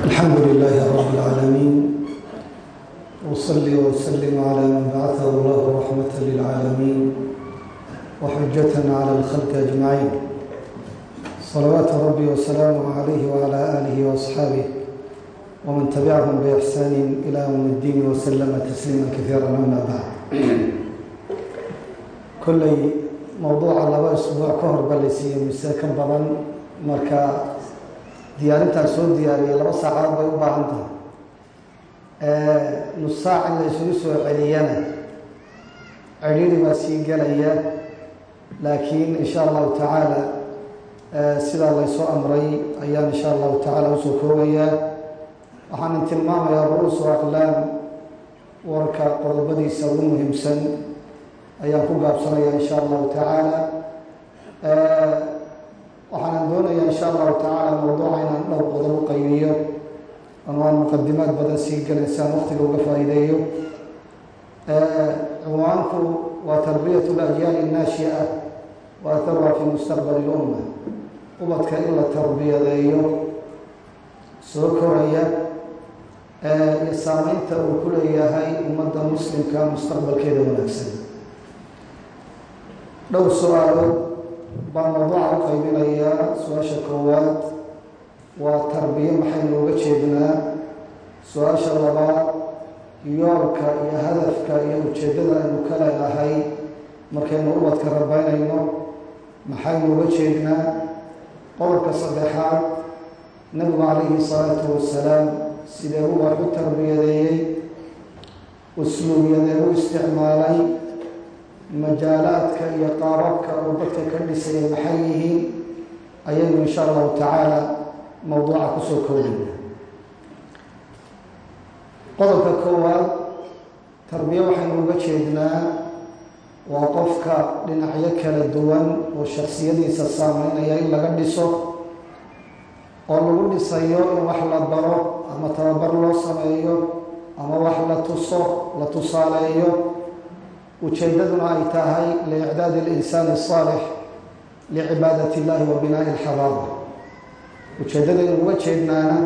الحمد لله رب العالمين وصلي وسلم على من بعثه الله رحمة للعالمين وحجة على الخلق أجمعين صلوات ربي وسلامه عليه وعلى آله وأصحابه ومن تبعهم بإحسان إلى يوم الدين وسلم تسليما كثيرا أما بعد كلي موضوع laba isbuuc ka hor balaysiiye mise ka badan marka diyaarintaan soo diyaariyay laba saacadood bay u baahan tahay. Nus saac in la isugu soo celiyana cidhiiri baa sii gelaya laakiin insha allahu tacaala sidaa laysoo amray ayaan insha allahu tacaala u soo koobayaa. Waxaanan tilmaamayaa ru-uusu aqlaam warka qodobadiisa ugu muhiimsan ayaan ku gaabsanaya insha allahu tacaala waxaanan doonayaa insha allahu tacaala mawduuca inaan dhowr qodob u qaybiyo anwaan muqadimaad badan sii gelin si aan waqtiga uga faa'iideeyo cinwaanku waa tarbiyat lajyaali الnaashia wa atharuha fi mustaqbali اlumma ubadka in la tarbiyadeeyo soo koraya iyo saameynta uu ku leeyahay ummadda muslimka mustaqbalkeeda wanaagsan dhowr su-aalood baan mawduuca u qaybinayaa su'aasha koowaad. Waa tarbiye maxaynu uga jeednaa su'aasha labaad yoolka iyo hadafka iyo ujeeddada aynu ka leedahay markaynu ubadka rabaynayno maxaynu uga jeednaa qodobka saddexaad nabigu calayhi salaatu wasalaam sidee u u tarbiyadeeyey? Usluubyadee u isticmaalay majaalaadka iyo qaababka uu dadka ka dhisaya maxay yihiin ayaynu insha allahu tacaala mawduuca ku soo koobaya qodobka koowaad tarbiye waxaynu uga jeednaa waa qofka dhinacyo kala duwan oo shaksiyadiisa saameynaya in laga dhiso oo lagu dhisayo in wax la baro ama tababar loo sameeyo ama wax la tuso la tusaaleeyo ujeeddaduna ay tahay liicdaadi اlinsaani الصaalix licibaadati اllahi wa binaa'i اlxabaaba ujeeddadaynu uga jeednaana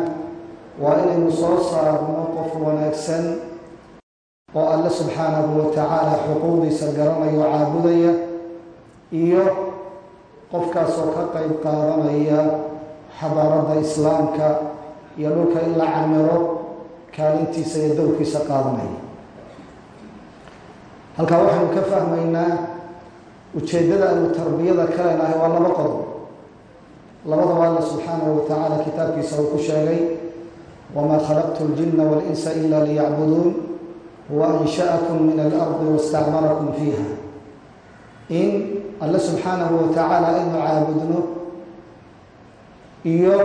waa inaynu soo saarno qof wanaagsan oo alle subxaanahu wa tacaala xuquuqdiisa garanayo o caabudaya iyo qofkaasoo ka qeyb qaadanaya xadaaradda islaamka iyo dhulka in la camiro kaalintiisa iyo dowrkiisa qaadanaya halkaa waxaynu ka fahmaynaa ujeeddada aynu tarbiyada ka leenahay waa laba qodob labadaba alla subxaanahu wa tacaala kitaabkiisa uu ku sheegay wamaa khalaqtu اljina waاlinsa ila liyacbuduun huwa ansha'akum min alardi wastacmarakum fiiha in alle subxaanahu wa tacaala aynu caabudno iyo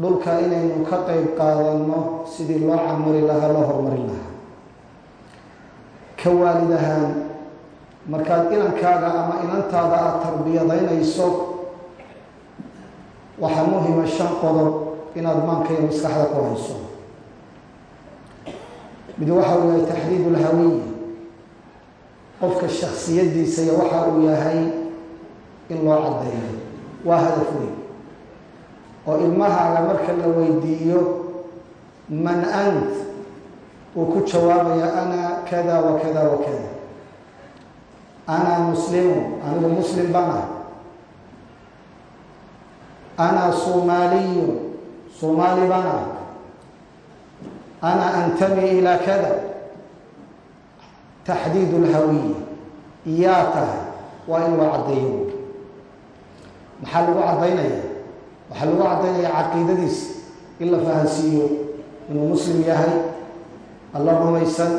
dhulka inaynu ka qeyb qaadanno sidii loo camiri lahaa loo horumarin lahaa ka waalid ahaan markaad inankaaga ama inantaada aada tarbiyadaynayso waxaa muhima shan qodob inaad maanka iyo maskaxda ku hayso. Mid waxa uu yahay taxdiid ulhawiya qofka shaksiyadiisa iyo waxa uu yahay in loo caddeeyo. Waa hadaf weyn. Oo ilmahaaga marka la weydiiyo man ant uu ku jawaabaya ana kada wa kada wa kada. Ana muslimu anigu muslim bana. Ana somaaliyu somaali bana. Ana antami ilaa kada. Taxdiid اlhawiya yaa tahay waa in loo caddeeyo. Maxaa lagu caddaynaya waxaa lagu caddaynaya caqiidadiisa in la fahansiiyo inuu muslim yahay alla rumaysan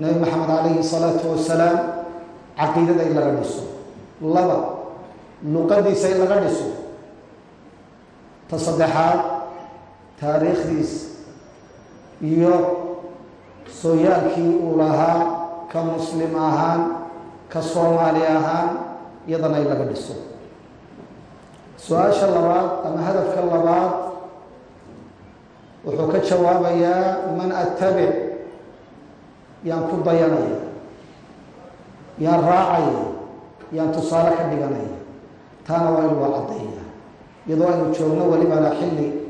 nabi maxamed calayhi salaatu wasalaam caqiidada in laga dhiso. Laba luqadiisa in laga dhiso. Ta saddexaad taariikhdiisa iyo sooyaalkii uu lahaa ka muslim ahaan ka soomaali ahaan iyadana in laga dhiso. Su'aasha labaad ama hadafka labaad wuxuu ka jawaabayaa man attabic yaan ku dayanaya yaan raacaya yaan tusaale ka dhiganaya taana waa in loo caddeeya iyadoo aynu joogno welibana xilli.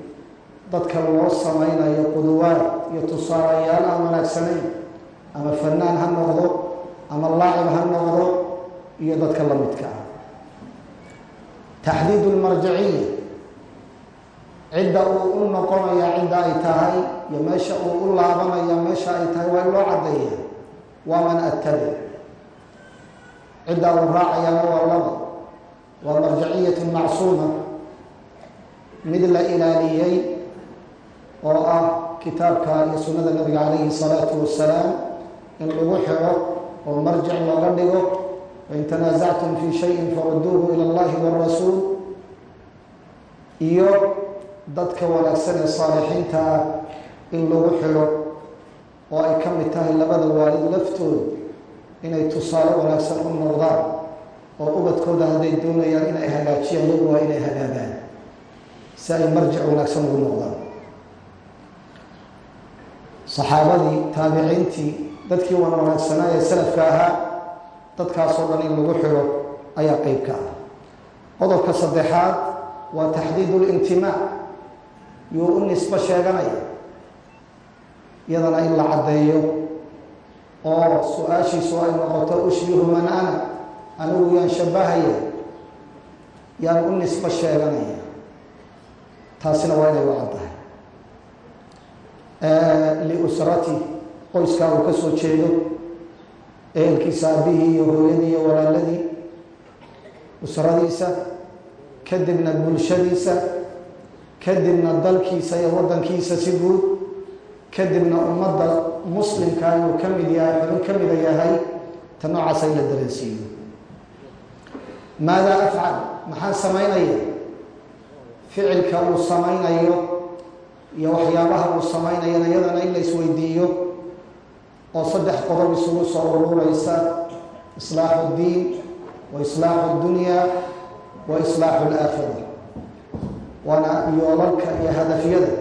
Dadka loo samaynayo quduwaad iyo tusaalayaal aan wanaagsanayn ama fanaan ha noqdo ama laacib ha noqdo iyo dadka la midka ah. Taxdiid lmarjiciya cidda uu u noqonaya cidda ay tahay iyo meesha uu u laabanaya meesha ay tahay waa in loo caddeeya waa man attabic cidda uu raacayaana waa laba. Waa marjiciyatu macsuuma. Mid la ilaaliyey oo ah kitaabka iyo sunnada nabiga calayhi salaatu wasalaam in lagu xiro oo marjic looga dhigo wain tanaasactum fi shayin faruduuhu ila allahi warasuul iyo dadka wanaagsan ee saalixiinta ah in lagu xidho oo ay ka mid tahay labada waalid laftooda inay tusaale wanaagsan u noqdaan oo ubadkooda hadday doonayaan inay hagaajiyaan iyagu waa inay hagaagaan si ay marjic wanaagsan ugu noqdaan. Saxaabadii taabiciintii dadkii wan wanaagsanaa ee salafka ahaa dadkaasoo dhan in lagu xidho ayaa qeyb ka ah. Qodobka saddexaad waa taxdiid lintimaa yuu u nisbo sheeganaya. Iyadana in la caddeeyo oo su'aashiisu ay noqoto ushbihu man ana anigu yaan shabahaya yaan u nisbo sheeganaya. Taasina waa inay u caddahay. Liusrati qoyskaa uu ka soo jeedo ehelkiisa aabihii iyo hooyadii iyo walaaladii usradiisa kadibna bulshadiisa kadibna dalkiisa iyo waddankiisa si guud kadibna ummadda muslimka inuu ka mid yahay xubin ka mida yahay ta noocaasa in la dareensiiyo maadaa afcal maxaan samaynaya ficilka uu samaynayo iyo waxyaabaha uu samaynayana iyadana in la isweydiiyo oo saddex qodob isugu soo urureysa islaaxu اddiin wa islaaxu اddunya wa islaaxu اlaakhira waana yoolalka iyo hadafyada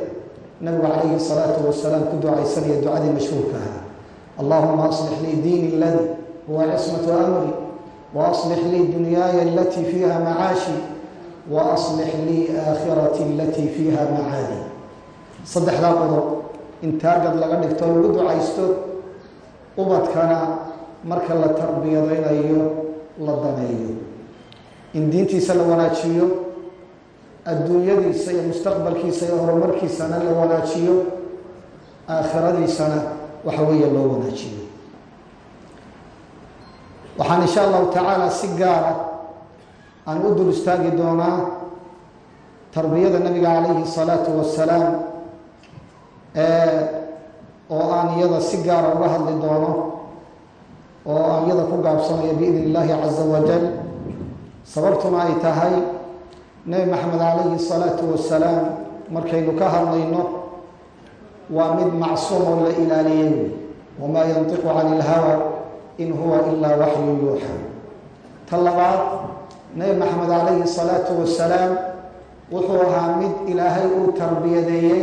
nabigu calayhi الsalaatu wasalaam ku ducaysanaya ducadii mashhuurka ahaa allahuma aslix lii diini اladi huwa cismatu amri waaslix lii dunyaaya alatii fiiha macaashi waaslix lii aakhirati alatii fiiha macaadi saddexdaa qodob in taagad laga dhigto lagu ducaysto ubadkana marka la tarbiyadaynayo la daneeyo in diintiisa la wanaajiyo adduunyadiisa iyo mustaqbalkiisa iyo horumarkiisana la wanaajiyo aakhiradiisana waxa weeye loo wanaajiyo. Waxaan insha allahu tacaala si gaara aan u dul istaagi doonaa tarbiyada nabiga calayhi salaatu wasalaam oo aan iyada si gaara uga hadli doono oo aan iyada ku gaabsanayo biidn illaahi caza wajal sababtuna ay tahay nebi maxamed calayhi salaatu wasalaam markaynu ka hadlayno waa mid macsuum oo la ilaaliyey. Wamaa yantiqu cani ilhawa in huwa ilaa waxyu yuuxa ta labaad nebi maxamed calayhi salaatu wasalaam wuxuu ahaa mid ilaahay uu tarbiyadeeyey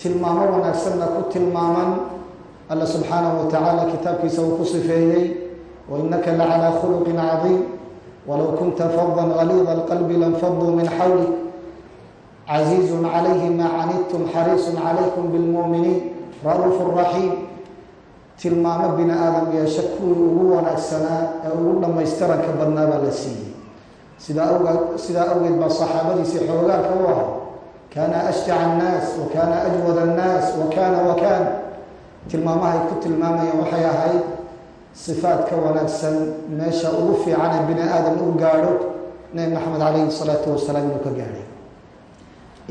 tilmaamo wanaagsanna ku tilmaaman. Alla subxaanahu wa tacaala kitaabkiisa uu ku sifeeyey wainaka lacalaa khuluqin cadiim walow kunta fadan galiida alqalbi lanfaduu min xawlik casiizun calayhi maa canidtum xariisun calaykum bilmuuminiin ra'uufu raxiim tilmaamo bini aadam yeeshe kuwii ugu wanaagsanaa ee ugu dhammaystiranka badnaa baa la siiyey sidaa awgeed sidaa awgeed baa saxaabadiisii xoogaalka u ahaa kaana ashjaca annaas wa kaana ajwad annaas wa kaana wa kaana tilmaamahay ku tilmaamayeen waxay ahayd sifaadka wanaagsan meesha ugu fiican ee bini aadam u gaadho nebi maxamed calayhi salaatu wasalaam inuu ka gaadhay.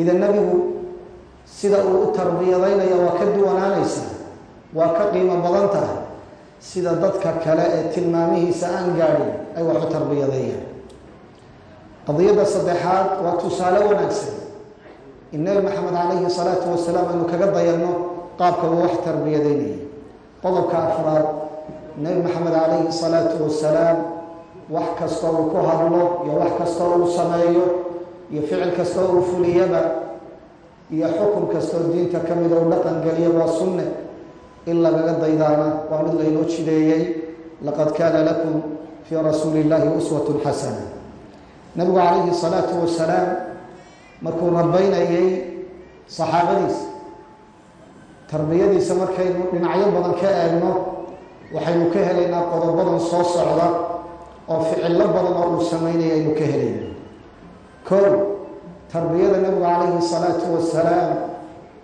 Idan nebigu sida uu u tarbiyadaynaya waa ka duwanaanaysaa waa ka qiimo badan tahay sida dadka kale ee tilmaamihiisa aan gaadhin ay wax u tarbiyadeeyaan qadiyadda saddexaad waa tusaale wanaagsan. In nebi maxamed calayhi salaatu wasalaam aynu kaga dayanno qaabka uu wax tarbiyadaynaya qodobka afraad nebi maxamed calayhi salaatu wasalaam wax kastoo uu ku hadlo iyo wax kastoo uu sameeyo iyo ficil kastoo uu fuliyaba iyo xukun kastoo diinta ka mida u dhaqan geliya waa sunne. In lagaga daydaana waa mid laynoo jideeyey. Laqad kaana lakum fii rasuuli illaahi uswatun xasana nabigu calayhi salaatu wasalaam markuu rabaynayey saxaabadiisa tarbiyadiisa markaynu dhinacyo badan ka eegno waxaynu ka helaynaa qodobadan soo socda oo ficillo badan oo uu sameynaya aynu ka helayna kow tarbiyada nabigu calayhi salaatu wasalaam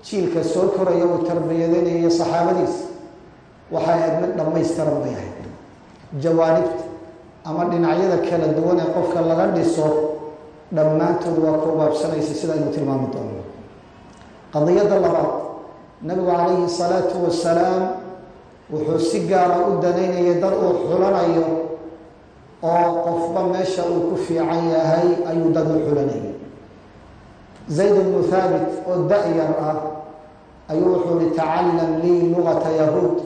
jiilka soo koraya uu tarbiyadanayo saxaabadiisa waxay ahayd mid dhammaystiran bay ahayd. Jawaanibta ama dhinacyada kala duwan ee qofka laga dhiso dhammaantood waa baabsanaysa sida aynu tilmaami doono. Qadiyadda labaad nabigu calayhi salaatu wasalaam wuxuu si gaara u danaynayay dad uu xulanayo oo qofba meesha uu ku fiican yahay ayuu dad u xulanayay zayd bnu thaabit oo da-yar ah ayuu wuxuu hi tacallam lii lugata yahuud.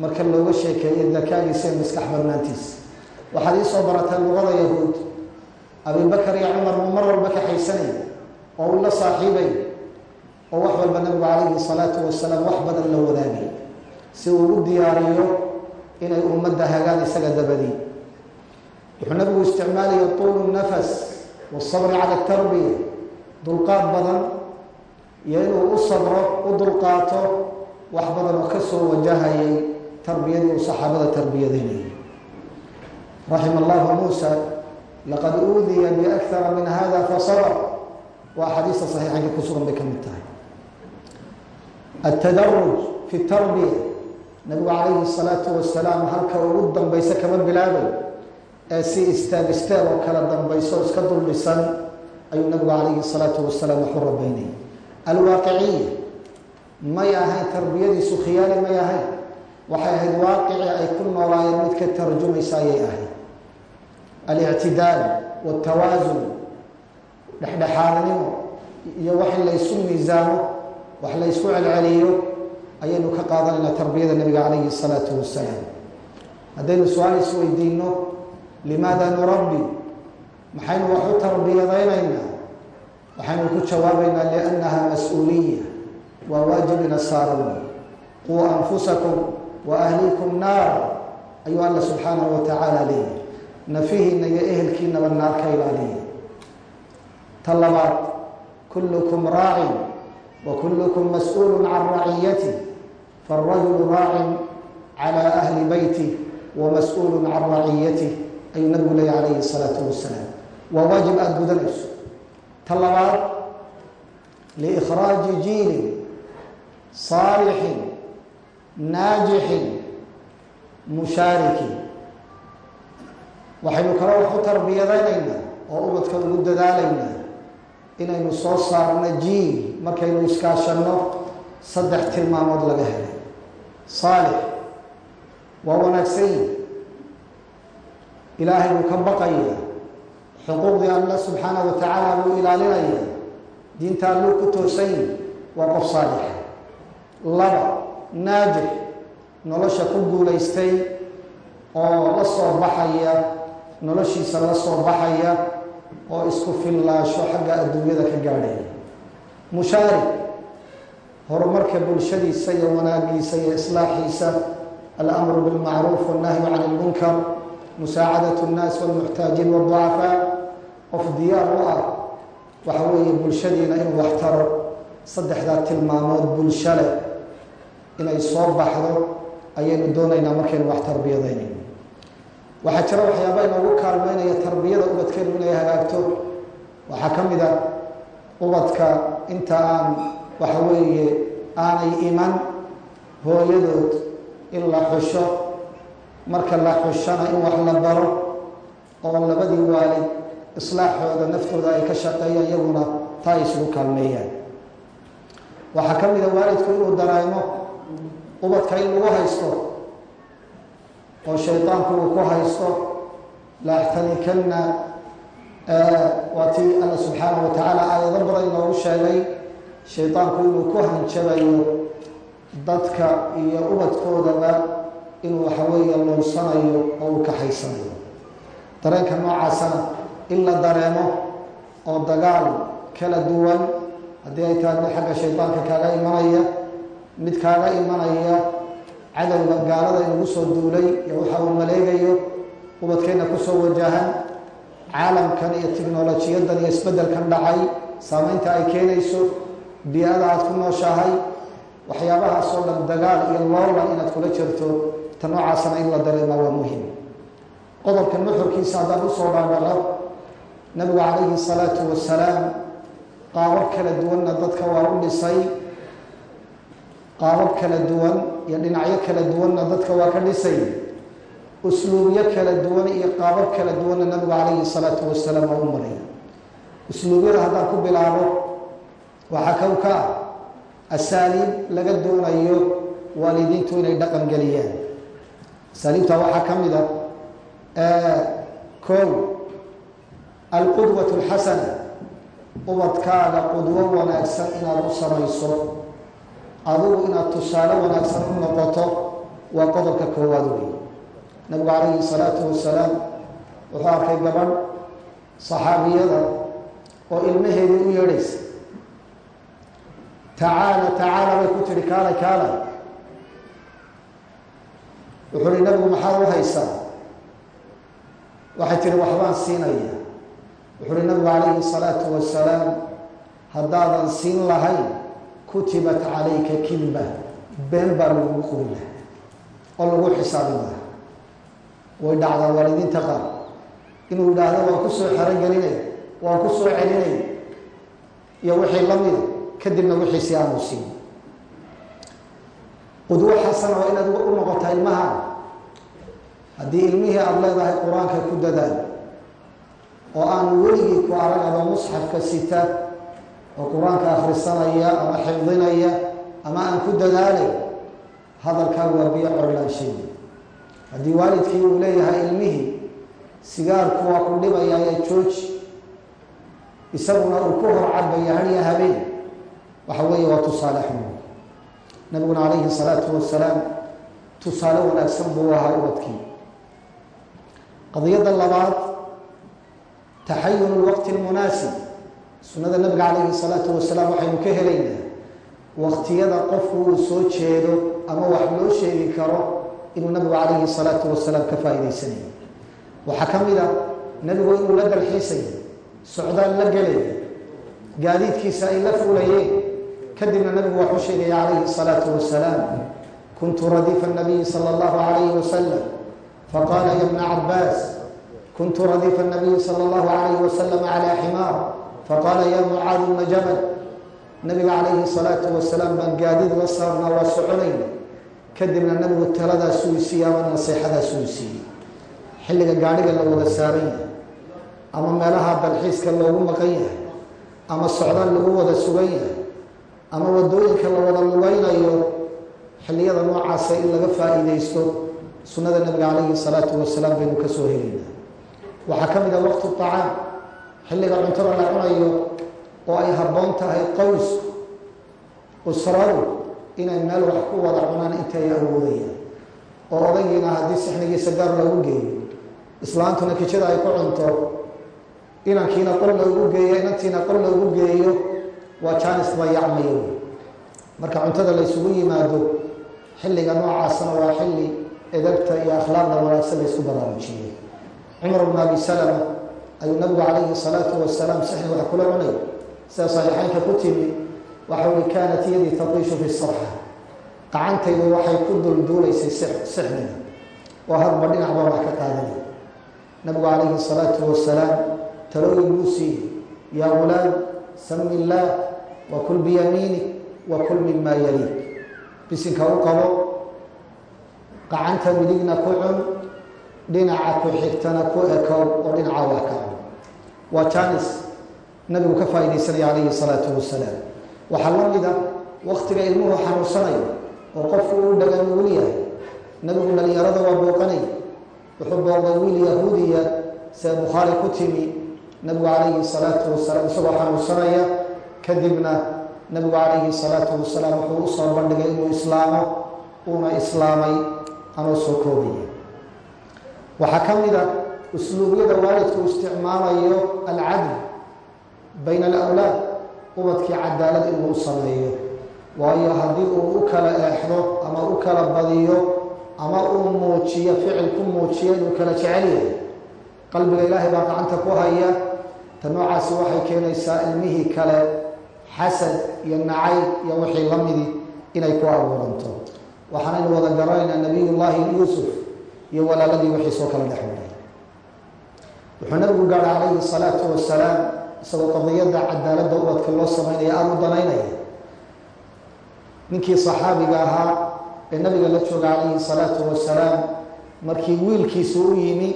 Marka looga sheekeeyo dakaagiisa maskax badnaantiisa waxaad ii soo barataa luqada yahuud. Abibakar iyo cumar mu mar walba kaxaysanay oo uu la saaxiibay oo wax walba nabigu calayhi salaatu wasalaam wax badan la wadaagay si uu ugu diyaariyo inay ummadda hagaan isaga dabadii wuxuu nabigu isticmaalaya tuulu nafas wasabri cala tarbiya dulqaad badan iyo inuu u sabro u dulqaato wax badan oo ka soo wajahayay tarbiyadii uu saxaabada tarbiyadeynayay raxima allahu muusa laqad uudiya biakara min hada fasabr waa axaadiista saxiixanka ku sugan bay ka mid tahay. Altadaruj fi tarbiya nabigu calayhi salaatu wasalaam halka ugu dambaysa kama bilaabay ee si istaag istaag oo kala dambayso iska dul dhisan ayuu nabigu calayhi salaatu wasalaam waxu rabeynayay alwaaqiciya may ahayn tarbiyadiisu khiyaali may ahayn waxay ahayd waaqici ay ku noolaayeen mid ka tarjumaysa ayay ahayd. Alictidaal waltawaasun dhexdhexaadnimo iyo wax in la ysu miisaamo wax la ysku celceliyo ayaynu ka qaadanaynaa tarbiyada nabiga calayhi salaatu wasalaam. Haddaynu su'aal isweydiino limaada nurabbi? Maxaynu wax u tarbiyadaynaynaa? Waxaynu ku jawaabaynaa liannaha mas'uuliya waa waajibina saaran quu anfusakum wa ahliikum naar ayuu alla subxaanahu wa tacaala leeyahy nafihiina iyo ehelkiinaba naar ka ilaaliya ta labaad kullukum raacin wa kullukum mas'uulu can raciyati raacin cala ahli beyti wa mas'uulu can raciyati ayuu nabigu leeyahy calayhi salaatu wasalaam waa waajib aada gudanayso ta labaad liikhraaji jiilin saalixin naajixin mushaarikin waxaynu kale wax u tarbiyadaynaynaa oo ubadka ugu dadaalaynaa inaynu soo saarno jiil markaynu iskaashanno saddex tilmaamood laga helay. Saalix waa wanaagsan yihi ilaahay buu ka baqaya xuquuqdii alla subxaanahu wa tacaala buu ilaalinaya diinta alluu ku toosan yihi waa qof saalixa laba naajix. Nolosha ku guulaystay oo la soo baxaya. Noloshiisa la soo baxaya oo isku fillaasho xagga adduunyada ka gaadhaya mushaarik horumarka bulshadiisa iyo wanaagiisa iyo islaaxiisa. Alamru bilmacruuf wannahyu can ilmunkar musaacadat nnaas walmuxtaajiin waducafaa qof diyaar u ah waxa weeye bulshadiina inuu wax taro saddexdaa tilmaamood bulsho leh. Inay soo baxdo ayaynu doonaynaa markaynu wax tarbiyadaynayno waxaa jira waxyaaba inoogu kaalmeynaya tarbiyada ubadkeenu inay hagaagto. Waxaa ka mid a ubadka inta aan waxa weeye aanay iman hooyadood in la xusho marka la xushana in wax la baro oo labadii waalid islaaxooda naftooda ay ka shaqeeyaan iyaguna taa isugu kaalmeeyaan. Waxaa ka mid a waalidku inuu dareemo ubadka in lagu haysto oo shaydaanku uu ku haysto laaxtanikanna waa tii alla subxaanahu wa tacaala aayado badan inoogu sheegay shaydaanku inuu ku hanjabayo dadka iyo ubadkoodaba inuu waxa weeye lunsanayo oo uu kaxaysanayo dareenka noocaasana in la dareemo oo dagaal kala duwan haddii ay tahay mid xagga shaydaanka kaaga imanaya mid kaaga imanaya cadowga gaalada inugu soo duulay iyo waxa uu maleegayo ubadkeenna ku soo wajahan caalamkan iyo tiknolojiyadan iyo isbeddelkan dhacay saameynta ay keenayso bii-ada aad ku nooshahay waxyaabahaasoo dhan dagaal iyo loolan inaad kula jirto ta noocaasna in la dareema waa muhiim qodobka nuxurkiisa haddaan u soo dhaadhaqo nabigu calayhi salaatu wasalaam qaabab kala duwanna dadka waa u dhisay. Qaabab kala duwan iyo dhinacyo kala duwanna dadka waa ka dhisay. Usluubyo kala duwan iyo qaabab kala duwanna nabigu calayhi salaatu wasalaam waa u maray usluubyada haddaan ku bilaabo waxaa kow ka ah asaaliib laga doonayo waalidiintu inay dhaqan geliyaan. Asaaliibta waxaa ka mid a kow alqudwatu alxasana ubadkaaga qudwo wanaagsan inaad u samayso adigu inaad tusaale wanaagsan u noqoto waa qodobka koowaad wey nabigu calayhi salaatu wasalaam wuxuu arkay gabadh saxaabiyada oo ilmaheedii u yeedhaysa tacaala tacaala bay ku tihi kaalay kaalay. Wuxuu uhi nabigu maxaad u haysaa? Waxay tihi waxbaan siinaya wuxuu uhi nabigu calayhi salaatu wasalaam haddaadan siin lahayn kutibat calayka kilba been baa lagugu qori lahaa oo lagu xisaabin lahaa. Way dhacdaa waalidiinta qaar. Inuu yidhaahdo waan ku soo xerogelinay waan ku soo celinay iyo wixii la mida kadibna wixiisi aanu siin. Qudwo xasana waa inaad u noqotaa ilmaha. Haddii ilmihii aada leedahay qur'aanka ku dadaal oo aanu weligii ku arag ama musxafka sita oo qur'aanka akhrisanaya ama xifdinaya ama aan ku dadaalay hadalkaa waa biyo corlaanshay haddii waalidkii uu leeyahay ilmihii sigaarku waa ku dhibayaaye jooji. Isaguna uu ku hor cabaya hariya habeen waxa weeye waa tusaale xun. Nabiguna calayhi salaatu wasalaam tusaale wanaagsan buu ahaa ubadkii. Qadiyadda labaad taxayun lwaqti lmunaasib sunnada nabiga calayhi salaatu wasalaam waxaynu ka helaynaa waqtiyada qofku uu soo jeedo ama wax loo sheegi karo inuu nabigu calayhi salaatu wasalaam ka faa'idaysanayo waxaa ka mid a nebigu inuu la dalxiisayo socdaal la gelaya gaadiidkiisa ay la fuulayeen kadibna nabigu waxuu sheegaya calayhi الsalaatu wasalaam kuntu radifa الnabiyi salى اllahu alayhi wasalam faqala ya bna cabaas kuntu radifa الnabiyi salى اllahu alayhi wasalam calى ximaar faqala ya mucaad bna jabal nabiga calayhi الsalaatu wasalaam baan gaadiid la saarnaa waa soconayna kadibna nabigu taladaasuu isiiye ama naseexadaasuu isiiyey xilliga gaadhiga la wada saaran yahay ama meelaha dalxiiska loogu maqan yahay ama socdaal lagu wada sugan yahay ama waddooyinka la wada lugaynayo xilliyada noocaasa in laga faa'iidaysto sunnada nabiga calayhi salaatu wasalaam baynu ka soo helaynaa. Waxaa ka mid ah waqtu tacaam xilliga cuntada la cunayo oo ay habboon tahay qowsku usradu inay meel wax ku wada cunaan intay awoodayaan. Oo odaygiina haddii sixnigiisa gaar loogu geeyo islaantuna kijada ay ku cunto inankiina qol loogu geeyo inantiina qol loogu geeyo waa jaanis dayacmayo marka cuntada la ysugu yimaado xilliga noocaasna waa xilli edabta iyo akhlaaqda wanaagsan la baraarujiyey cumar bn abi salama ayuu nabigu calayhi salaatu wasalaam sixni wax kula cunay. Sida saxiixeynka ku timi waxa ui kaanat yadii taqiishu fi sarxa. Gacantaydu waxay ku dulduulaysay sixniga oo hadba dhinacba wax ka qaadanay. Nabigu calayhi salaatu wasalaam talooyin buu siiyey yaa gulaam sami illaah wa kul biyamiinik wa kul mima yaliik bisinka u qabo gacanta midigna ku cun dhinaca ku xigtana ku ekow oo dhinaca wax ka cun. Waa jaanis. Nabigu ka faa'iidaysanaya calayhi salaatu wasalaam waxaa la mida waktiga ilmuhu xanuunsanayo oo qofku uu dhagan uul yahay. Nabigu dhalinyarada waa booqanay. Wuxuu booqday wiil yahuudiya see bukhaari ku timi. Nabigu calayhi salaatu wasalaam isagoo xanuunsanaya kadibna nabigu calayhi salaatu wasalaam wuxuu u soo bandhigay inuu islaamo uuna islaamay anoo soo koobaya waxaa ka mid a usluubyada waalidku isticmaalayo alcadl bayna alawlaad ubadkii cadaalad inuu u sameeyo. Waayo haddii uu u kala eexdo ama u kala badiyo ama uu muujiyo ficil ku muujiyo inuu kala jecel yahay qalbiga ilaahay baa gacanta ku haya. Ta noocaasi waxay keenaysaa ilmihii kale xasad iyo nacayb iyo wixii la midi inay ku abuuranto. Waxaanaynu wada garanaynaa nabiyullaahi yuusuf iyo walaaladii wixii soo kala dhex maray. Wuxuu nabigu gaadha calayhi salaatu wasalaam isagoo qadiyadda cadaaladda ubadka loo sameynaya aada u danaynaya ninkii saxaabiga ahaa ee nabiga la jooga calayhi salaatu wasalaam markii wiilkiisu u yimi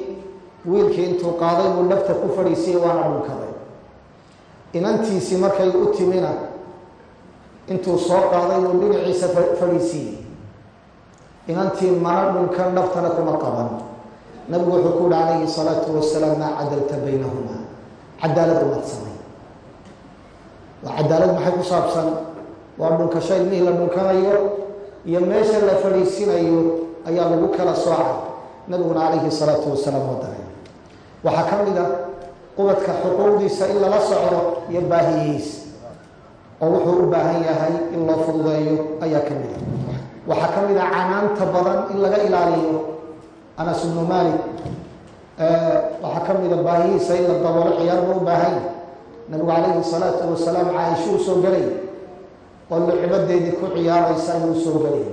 wiilkii intuu qaaday buu dhabta ku fadhiisiyey waana dhunkaday inantiisii markay u timina intuu soo qaaday buu dhinaciisa fadhiisiiyey inantii mana dhunkan dhaftana kuma qaban. Nabigu wuxuu ku uhi calayhi salaatu wasalaam maa cadalta baynahumaa cadaalad umaad samay waa cadaalad maxay ku saabsan? Waa dhunkasho ilmihii la dhunkanayo iyo meesha la fadhiisinayo ayaa lagu kala soocay nabiguna calayhi salaatu wasalaam waa daray waxaa ka mid a ubadka xuquuqdiisa in lala socdo iyo baahiyihiisa oo wuxuu u baahan yahay in loo fududeeyo ayaa ka mid a waxaa ka mid a canaanta badan in laga ilaaliyo anas ibnu malik waxaa ka mid a baahiyihiisa in la daboolo ciyaar buu u baahan. Yahay nabigu calayhi salaatu wasalaam caaisho u soo gelay oo lucbadeedii ku ciyaaraysa ayuu u soo gelay.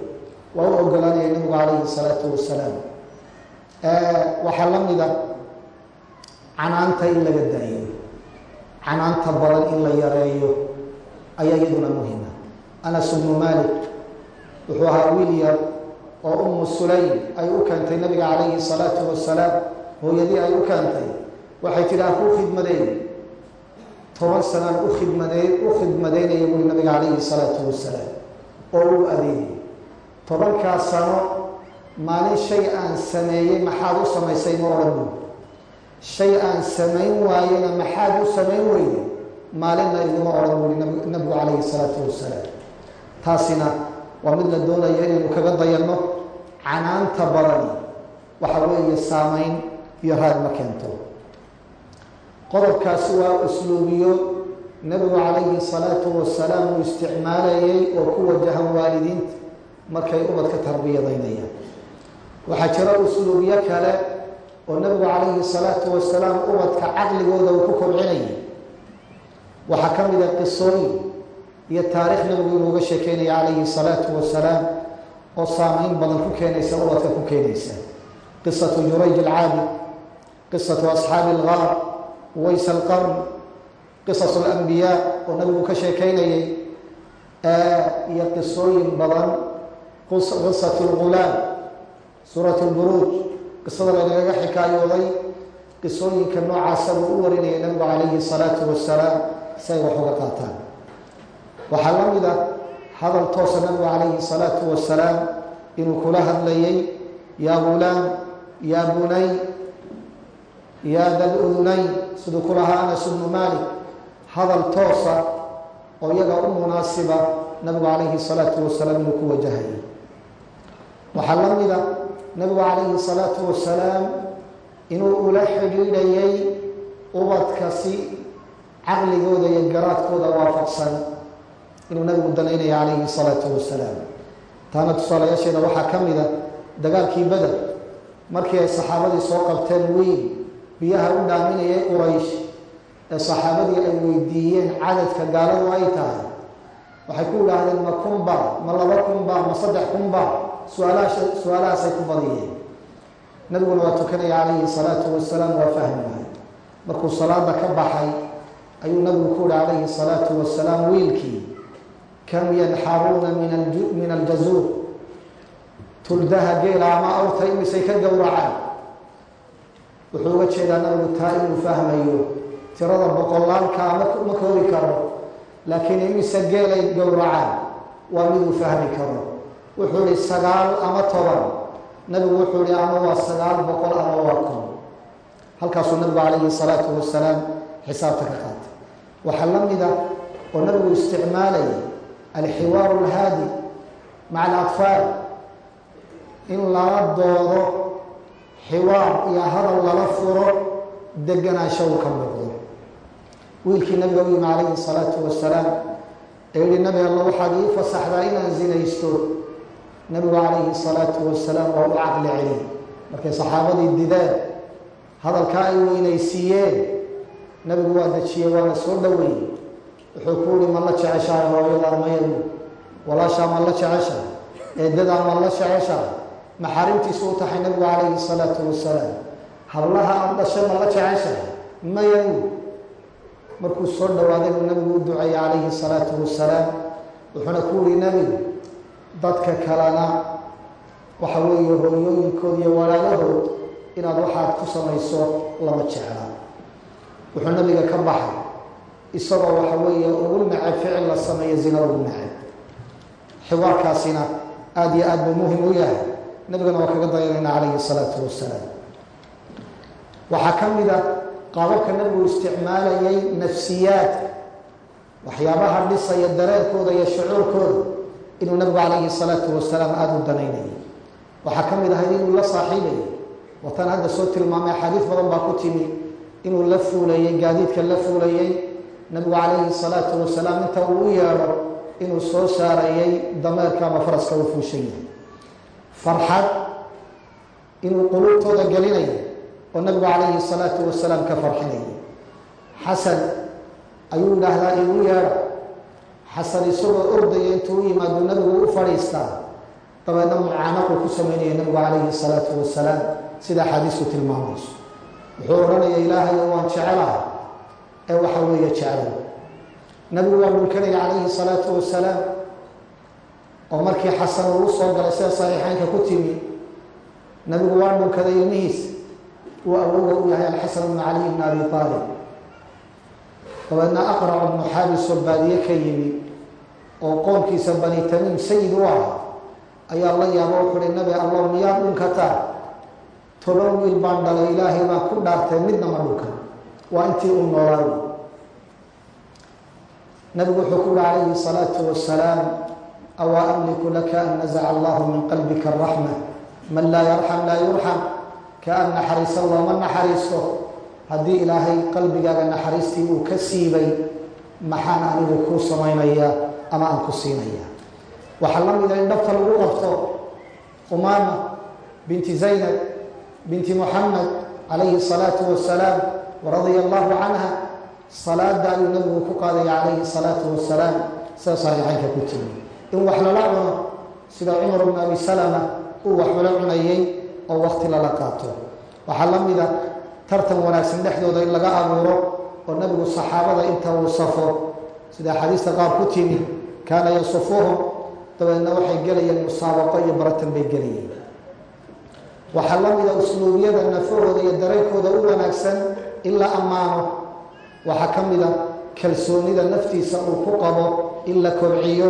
Waa u ogolanaya nabigu calayhi salaatu wasalaam waxaa la mida canaanta in laga daayo canaanta badan in la yareeyo ayaa iyaduna muhima anas ibnu malik wuxuu ahaa wiil yar oo umu sulaym ay u keentay nabiga calayhi salaatu wasalaam hooyadii ay u keentay waxay tidhi aan kuu khidmadeyn toban sanaan u khidmadee u khidmadeynaya buri nabiga calayhi salaatu wasalaam oo uu adeegay. Tobankaas sano maalin shay aan sameeyey maxaad u samaysay ma odhan. buu shay aan samayn waayena maxaad u samayn weyday maalinna iguma odhan buuri nabigu calayhi salaatu wasalaam taasina waa mid la doonayo inaynu kaga dayanno canaanta badani waxa weeye saameyn iyo raad ma keento. Qodobkaasi waa usluubiyo nabigu calayhi salaatu wasalaam uu isticmaalayay oo ku wajahan waalidiinta markay ubadka tarbiyadaynayaan waxaa jira usluubyo kale oo nabigu calayhi salaatu wasalaam ubadka caqligooda uu ku kobcinayay. Waxaa ka mid a qisooyin iyo taariikh nabigu inuuga sheekeynaya calayhi salaatu wasalaam oo saameyn badan ku keenaysa ubadka ku keenaysa. Qisatu jurayj alcaabid qisatu asxaabi algaar ways alqarn qisas alambiyaa oo nabigu ka sheekeynayay iyo qisooyin badan. Qisat lgulaam suurat lburuuj qisada laynagaga xikaayooday qisooyinka noocaasa buu u warinayay nabigu calayhi salaatu wasalaam si ay wax uga qaataan. Waxaa la mid a hadal toosa nabigu calayhi salaatu wasalaam inuu kula hadlayay yaa gulaam yaa bunay yaa dal udunayn siduu ku lahaa anas ibnu malik hadal toosa oo iyaga u munaasiba nabigu calayhi salaatu wasalaam inuu ku wajahayay. Waxaa la mida nabigu calayhi salaatu wasalaam inuu ula xidhiidhayay ubadka si caqligooda iyo garaadkooda waafaqsan inuu nabigu danaynaya calayhi salaatu wasalaam taana tusaalayaasheeda waxaa ka mid a dagaalkii beder markii ay saxaabadii soo qabteen wiil biyaha u dhaaminayay quraysh ee saxaabadii ay weydiiyeen cadadka gaaladu ay tahay waxay ku idhaahdeen ma kunba ma laba kunba ma saddex kunba su'aalaha su'aalahaasay ku badiyeen nabiguna waa tukanaya calayhi salaatu wasalaam waa fahmi wahay markuu salaada ka baxay ayuu nabigu ku uhi calayhi salaatu wasalaam wiilkii kam yanxaruuna min aljazuur tuldaha geela ama awrta imisay ka gowracaan wuxuu uga jeedaa nabigu taa inuu fahmayo tirada boqolaalkaa ma koobi karo laakiin imise geelay gowracaan waa miduu fahmi karo wuxuu ihi sagaal ama toban. Nabigu wuxuu ihi ama waa sagaal boqol ama waa kun. Halkaasuu nabigu calayhi salaatu wasalaam xisaabta ka qaatay. Waxaa la mida oo nabigu isticmaalaya alxiwaaru alhaadi maca alatfaal in lala doodo xiwaar iyo hadal lala furo deganaansho uu ka muuqdo. Wiilkii nabiga u yimi calayhi salaatu wasalaam ee yihi nabi alla waxaad ii fasaxdaa inaan zinaysto nabigu calayhi salaatu wasalaam waa u caqli celi markay saxaabadii dideen hadalkaa ay weynaysiiyeen nabigu waa dejiyey waana soo dhoweeyey wuxuu ku uhi ma la jeceshahay hooyadaa mayadu walaashaa ma la jeceshahay eedadaa ma la jeceshahay maxaarimtiisu u tahay nabigu calayhi salaatu wasalaam hablaha aada dhashay ma la jeceshahay mayadu markuu soo dhowaaday buu nabigu u duceeyey calayhi salaatu wasalaam wuxuuna ku uhi nebigu dadka kalena waxa weeye hooyooyinkood iyo walaalahood inaad waxaad ku samayso lama jecla. Wuxuu nabiga ka baxay isagoo waxa weeye ugu nacab ficil la sameeyo zina ugu nacab. Xiwaarkaasina aada iyo aad buu muhiim u yahay. Nabigana waa kaga dayanayna calayhi salaatu wasalaam waxaa ka mid a qaababka nabigu isticmaalayay nafsiyaadka waxyaabaha dhisaya dareenkooda iyo shucuurkooda inuu nabigu calayhi salaatu wasalaam aada u danaynayay. Waxaa ka mid ahayd inuu la saaxiibayay watan hadda soo tilmaamay axaadiis badan baa ku timi inuu la fuulayey gaadiidka la fuulayey nabigu calayhi salaatu wasalaam inta uu u yeedho inuu soo saarayay dameerka ama faraska u fuushan yahay farxad inuu quluubtooda gelinayo oo nabigu calayhi salaatu wasalaam ka farxinayay. Xasan ayuu idhaahdaa igu yeedho xasan isagoo ordaya intuu u yimaado nabigu u fadhiistaa. Dabeedna mucaanaquu ku sameynaya nabigu calayhi salaatu wasalaam sida axaadiisku tilmaamayso. Wuxuu odhanaya ilaahayo waan jecelaha ee waxa weeye jeclow nabigu waa dhulkanaya calayhi salaatu wasalaam oo markii xasan uu u soo galay sida saxiixeynka ku timi nabigu waa dhulkaday ilmihiisa uu awowga u yahay alxasan bnu caliy bni abi aalib dabeedna aqrac bnu xaabis oo baadiye ka yimi oo qoomkiisa bani tamiim sayid u ah ayaa la yaabo wuxu uhi nabi allah miyaa dhunkataa toban wiil baan dhalay ilaahay baan ku dhaartay midna ma dhunkan waa intii u noolaayo nabigu wuxuu ku uhi calayhi salaatu wasalaam awaa amliku laka an nazaca allahu min qalbika araxma man laa yarxam laa yurxam ka an naxariisa looma naxariisto haddii ilaahay qalbigaaga naxariistii uu ka siibay maxaan anigu kuu samaynaya ama aan ku siinaya waxaa la mida in dhabta lagu qabto umaama binti zaynab binti muxamed calayhi salaatu wasalaam waradia allahu canha salaada ayuu nabigu ku qaadaya calayhi salaatu wasalaam sida saxiixeynka ku timi. In wax lala cuno sida cumar bnu abi salama uu wax ula cunayay oo wakti lala qaato. Waxaa la mida tartan wanaagsan dhexdooda in laga abuuro oo nabigu saxaabada inta uu safo. Sida axaadiista qaar ku timi kaana yasufuhum dabeedna waxay gelayeen musaabaqo iyo baratan bay gelayeen. Waxaa la mida usluubiyada nafahooda iyo dareenkooda u wanaagsan in la ammaano. Waxaa ka mida kalsoonida naftiisa uu ku qabo in la kobciyo.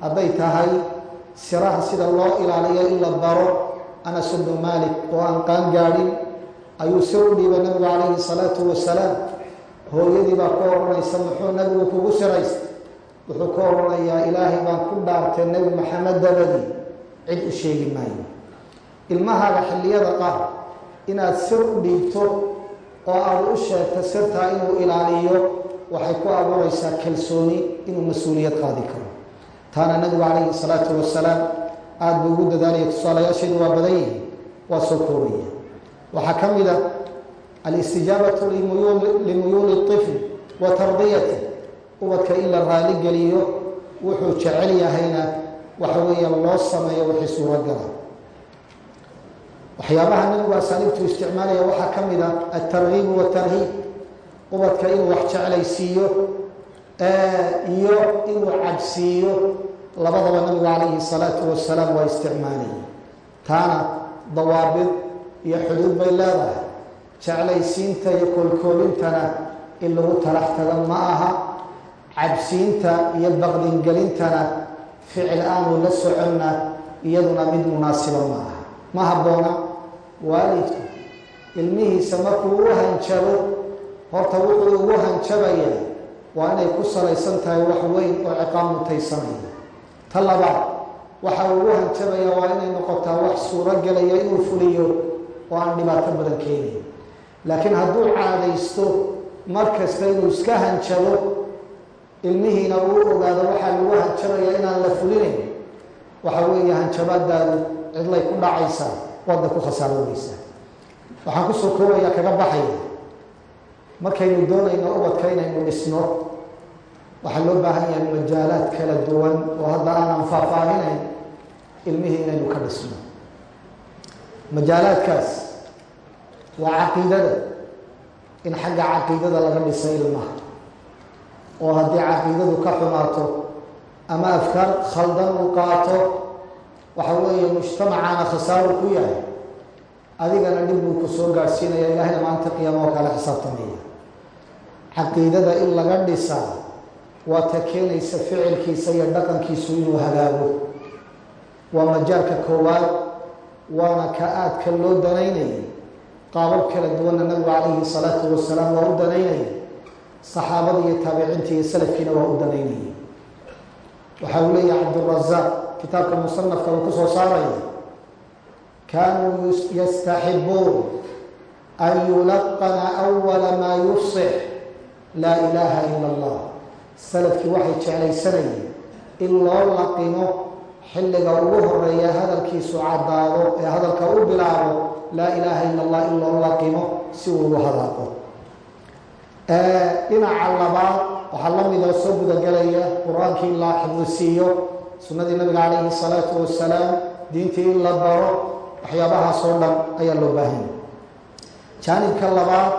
Hadday tahay siraha sida loo ilaaliyo in la baro anas bnu maalik oo aan qaan gaadhin ayuu sir u dhiibay nabigu calayhi salaatu wasalaam. Hooyadii baa ku odhanaysa muxuu nabigu kugu siraysta? Wuxuu ka odhanayaa ilaahay baan ku dhaartay nebi maxamed dabadii. Cid u sheegi maayo. Ilmahaaga xilliyada qaar inaad sir u dhiibto oo aad u sheegto sirtaa inuu ilaaliyo waxay ku abuuraysaa kalsooni inuu mas'uuliyad qaadi karo. Taana nabigu calayhi salaatu wasalaam aada buu ugu dadaalaya tusaalayaasheedu waa badan yihiin waa soo koobaya waxaa ka mid a alistijaabatu limuyuuli طifl wa tarbiyati. Ubadka in la raaligeliyo wuxuu jecel yahayna waxa weeye loo sameeyo wixii suuragala waxyaabaha nabigu asaaliibtu isticmaalaya waxaa ka mid a altargiibu watarhiib ubadka inuu wax jeclaysiiyo iyo inuu cabsiiyo labadaba nabigu calayhi salaatu wasalaam waa isticmaalayay taana dawaabid iyo xuduud bay leedahay. Jeclaysiinta iyo koolkoolintana in lagu talax tago ma aha. Cabsiinta iyo baqdingelintana ficil aanu la soconna iyaduna mid munaasiba ma aha. Ma habboona? Waalidku ilmihiisa markuu u hanjabo horta wuxuu ugu hanjabayaa. Waa inay ku salaysan tahay wax weyn oo ciqaab mutaysanaya ta labaad waxa ugu hanjabayaa waa inay noqotaa wax suuro gelaya inuu fuliyo oo aan dhibaato badan keenayn laakiin hadduu caadaysto mar kasta inuu iska hanjabo ilmihiina uu ogaado waxaa lagu hanjabaya inaan la fulinayn waxa weeye hanjabaadaadu cidlay ku dhacaysaa waadna ku khasaaroodaysaa waxaan ku soo koobaya kaga baxaya markaynu doonayno ubadka inaynu dhisno waxaa loo baahan yahay majaalaad kala duwan oo hadda aanan faahfaahinayn ilmihii inaynu ka dhisno majaalaadkaas waa caqiidada. In xagga caqiidada laga dhisay ilmaha. Oo haddii caqiidadu ka xumaato ama afkaar khaldan uu qaato waxa weeye mujtamacaana khasaaro ku yahay. Adigana dhib buu ku soo gaadhsiinaya ilaahayna maanta qiyaama oo kale xisaabtamaya caqiidada in laga dhisaa waa ta keenaysa ficilkiisa iyo dhaqankiisu inuu hagaago. Waa majaalka koowaad waana ka aadka loo danaynayay. Qaabab kala duwanna nabigu calayhi salaatu wasalaam waa u danaynayay. Saxaabada iyo taabiciinta iyo salafkiina waa u danaynayay. Waxa uu leeyahay cabdurazaaq kitaabka musanafka uu ku soo saaraya kaanuu yastaxibuun an yulaqana awala maa yufsix. Laa ilaaha ila allah. Salafkii waxay jeclaysanayeen in loo laqimo xilliga ugu horreeya hadalkiisu caddaado ee hadalka u bilaabo laa ilaaha ila allah in loo laqimo si uu ugu hadaaqo dhinaca labaad waxaa la mida soo gudagelaya qur'aankii in la xifdisiiyo sunnadii nabiga calayhi salaatu wasalaam diintii in la baro waxyaabahaasoo dhan ayaa loo baahanya jaanibka labaad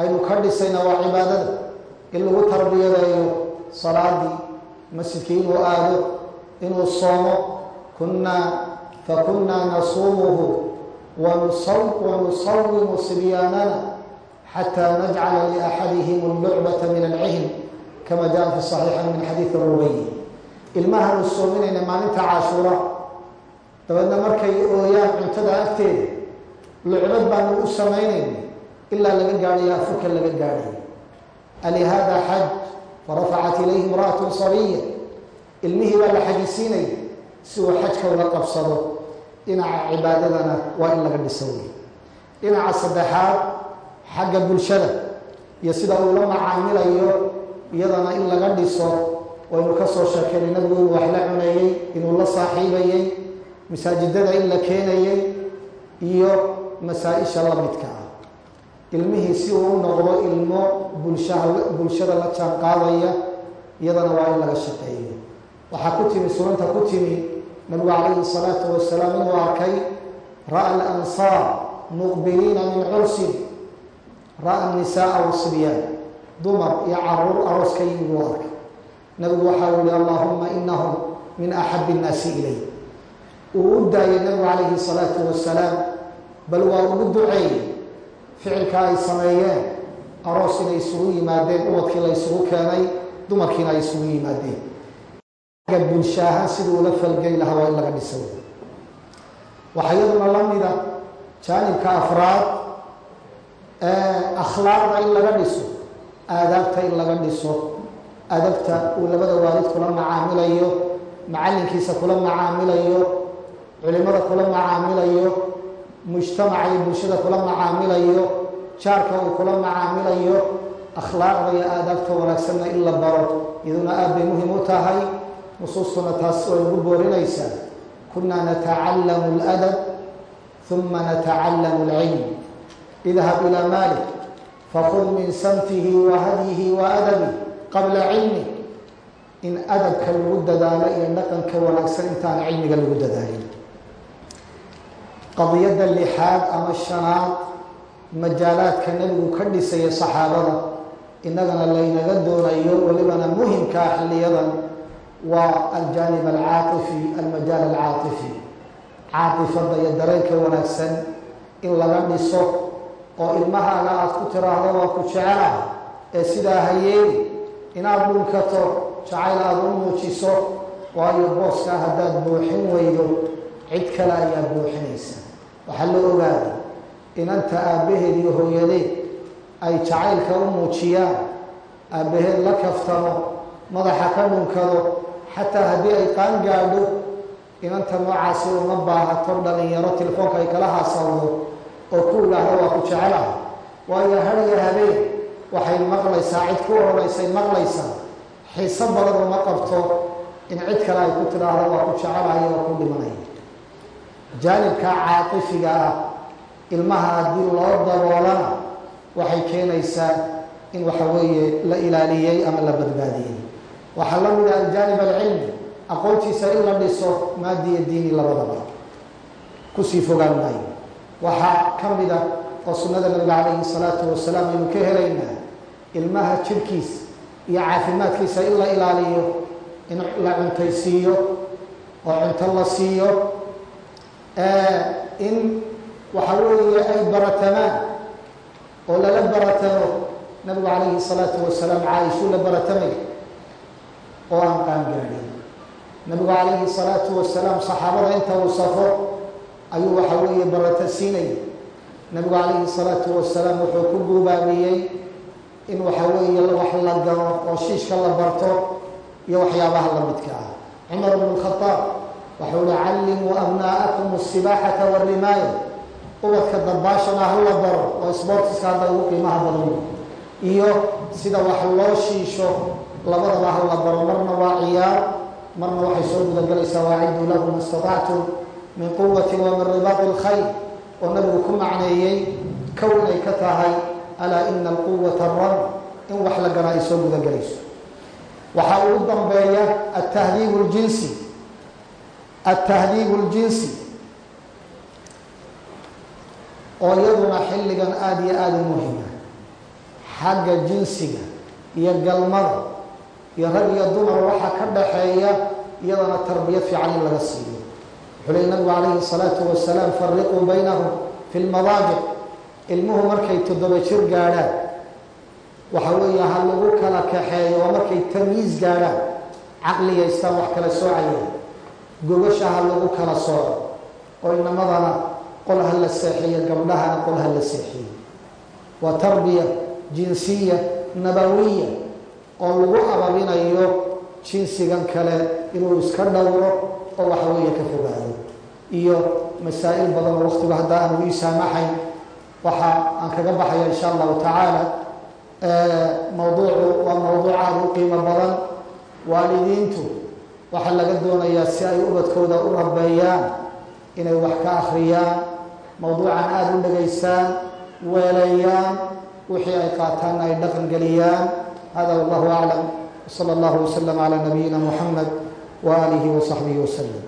aynu ka dhisayna waa cibaadada. In lagu tarbiyadeeyo salaadii masjidkii inuu aado inuu soomo kunnaa fakunnaa nasuumuhu wanusawimu sibyaanana xataa najcala liaxadihim allucbata min alcihn kama jaa fi saxiixan min xadiidi rubayi ilmahaanu soominayna maalinta cashuura dabeedna markay ooyaan cuntada agteeda lucbad baanu u samaynayna ilaa laga gaadhayo afurka laga gaadhayo alihaada xaj farafacat ilayhi imra'atun sabiya ilmihii baa la xajisiinaya si uu xajka uga qabsado. Dhinaca cibaadadana waa in laga dhiso wey dhinaca saddexaad xagga bulshada iyo sida uu la macaamilayo iyadana in laga dhiso waynu ka soo sheekeynay nabigu inuu wax la cunayey inuu la saaxiibayey masaajidada in la keenayey iyo masaa-isha la midka ah. Ilmihii si uu u noqdo ilmo bulshaha bulshada la jaan qaadaya iyadana waa in laga shaqeeyo waxaa ku timi sunanta ku timi nabigu calayhi salaatu wasalaam inuu arkay ra'a alansaar muqbiliina min cursin. Ra'a nisaaa wasibyaan dumar iyo carruur aroos ka yimi buu arkay. Nabigu waxau yihi allahuma inahum min axabi innaasi ilay. Uu u daayay nabigu calayhi salaatu wasalaam bal waa ugu duceeyey ficilka ay sameeyeen aroos inay isugu yimaadeen ubadkii la isugu keenay dumarkiina ay isugu yimaadeen bulsha ahaan sidii ula falgeli lahaa waa in laga dhisa waxaa iyaduna la mida jaanibka afraad akhlaaqda in laga dhiso aadaabta in laga dhiso adabta uu labada waalid kula macaamilayo macallinkiisa kula macaamilayo culimada kula macaamilayo mujtamaca iyo bulshada kula macaamilayo jaarka uu kula macaamilayo akhlaaqda iyo aadaabta wanaagsanna in la baro. Iyaduna aad bay muhiim u tahay nusuustuna taas way ugu boorinaysaa. Kunaa natacallamu اladab uma natacallamu اlcilm idhab ilaa malik fakud min samtihi wa hadyihi wa qabla cilmi. In adabka lagu dadaalo iyo dhaqanka wanaagsan intaan cilmiga lagu dadaalin. Qadiyadda lixaad ama shanaad majaalaadka nebigu ka dhisaya saxaabada innagana laynaga doonayo welibana muhimkaa xilliyadan waa aljaanib alcaatifi almajaal alcaatifi. Caatifadda iyo dareenka wanaagsan in laga dhiso oo ilmahaaga aada ku tiraahdo waa ku jecelaha ee sidaa hayeeni inaad dhunkato jacayl aada u muujiso waayo booskaa haddaad buuxin weydo cid kale ayaa buuxinaysa. Waxaa la ogaaday inanta aabbaheed iyo hooyadeed ay jacaylka u muujiyaan aabbaheed la kaftamo madaxa ka dhunkado xataa haddii ay qaan gaadho inanta noocaasi uma baahato dhalinyaro telefoonka ay kala haasawdo oo ku idhaahdo waa ku jecelaha waayo hadiyo habeen waxay maqlaysaa cid ku odhanaysay maqlaysaa. Xiiso badan uma qabto in cid kale ay ku tidhaahdo waa ku jecelahay oo ku dhimanaya jaanibka caatifiga ah ilmaha haddii loo daboolana waxay keenaysaa in waxa weeye la ilaaliyey ama la badbaadiyey waxaa la mida aljaanib alcilmi aqoontiisa in la dhiso maadiya diini labadaba. Kusii fogaan maayo waxaa ka mida oo sunnada nabiga calayhi salaatu wasalaam aynu ka helaynaa ilmaha jirkiisa iyo caafimaadkiisa in la ilaaliyo in la cuntaysiiyo oo cunto la siiyo in waxa weeye ay baratamaan oo lala baratamo nabigu calayhi salaatu wasalaam caaishuu la baratamay oo aan qaangaadhin nabigu calayhi salaatu wasalaam saxaabada inta uu safo ayuu waxa weeye barata siinayay nabigu calayhi salaatu wasalaam wuxuu ku guubaabiyey in waxa weeye wax la gano oo shiishka la barto iyo waxyaabaha la midka ah. Cumar bnu lkhadaab waxau hi callimuu abnaa'akum asibaaxata warimaaya. Ubadka dabaashana ha la baro oo sbortiska hadda ugu qiimaha badan. Iyo sida wax loo shiisho labadaba ha la baro marna waa ciyaar marna waxay soo gudagelaysaa waaciduu lahu ma istatactum min quwati wa min ribaaqi اlkhayr oo nabigu ku macneeyey kow inay ka tahay alaa ina alquwata ram in wax la gana ay soo gudagelayso waxaa ugu dambeeya altahdiib اljinsi altahdiib اljinsi oo iyaduna xilligan aada iyo aada u muhima xagga jinsiga iyo galmada iyo rag iyo dumar waxaa ka dhaxeeya iyadana tarbiyad fiican in laga siiyo. Wuxuu leey nabigu calayhi الsalaatu wasalaam fariquu baynahum fi lmadaajic ilmuhu markay toddoba jir gaadhaan waxa weeye ha lagu kala kaxeeyo oo markay tamyiis gaadhaan caqligaystaan wax kala soocaya gogasha ha lagu kala sooco oo inamadana qol ha la seexiyo gabdhahana qol ha la seexiyo. Waa tarbiya jinsiya nabawiya oo lagu ababinayo jinsigan kale inuu iska dhowro oo waxa weeye ka fogaado. Iyo masaa'il badan oo waqtigu hadda aanu ii saamaxayn waxa aan kaga baxaya insha allahu tacaala mawduucu waa mawduuc aada u qiimo badan. Waalidiintu waxaa laga doonayaa si ay ubadkooda u rabeeyaan inay wax ka akhriyaan mawduucan aada u dhegaystaan weeleeyaan wixii ay qaataanna ay dhaqan geliyaan hada wallahu aclam wsala allahu waslama calaa nabiyina muxamed waaalihi wasaxbihi waslem